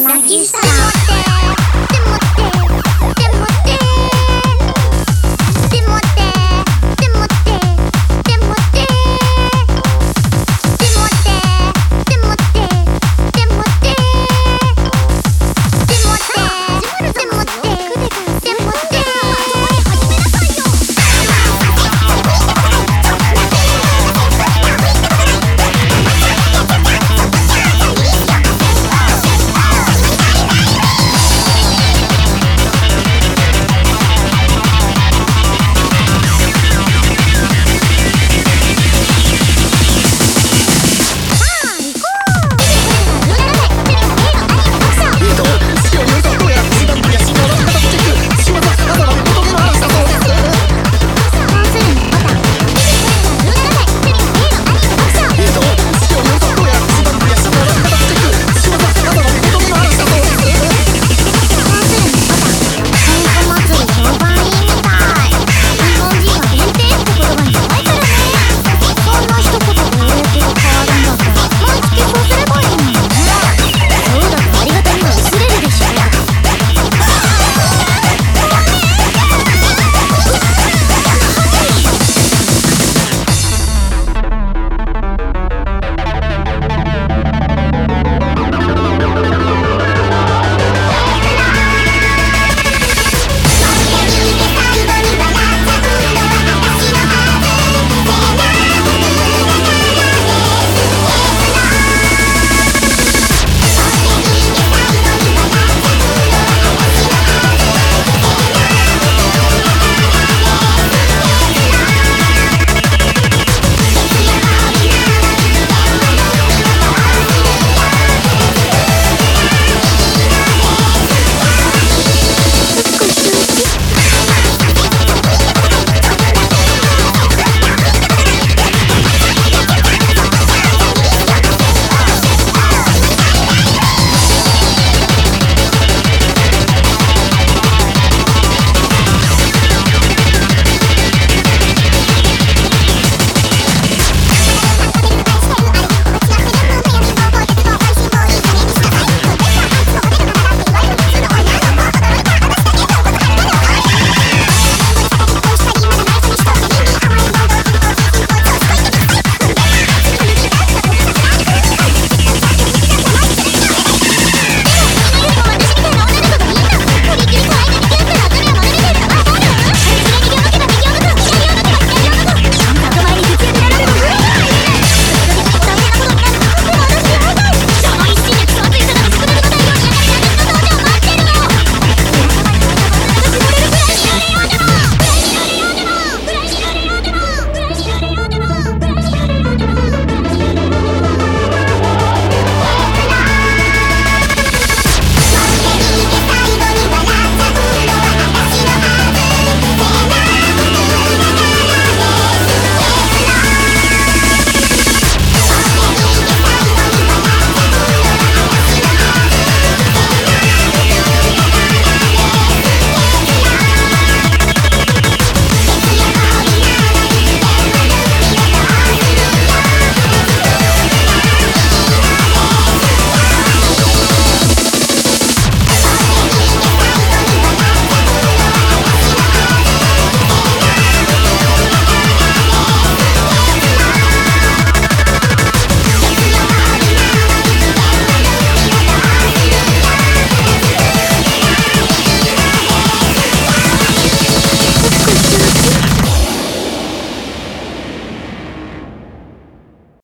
なキさタ持ってって持って。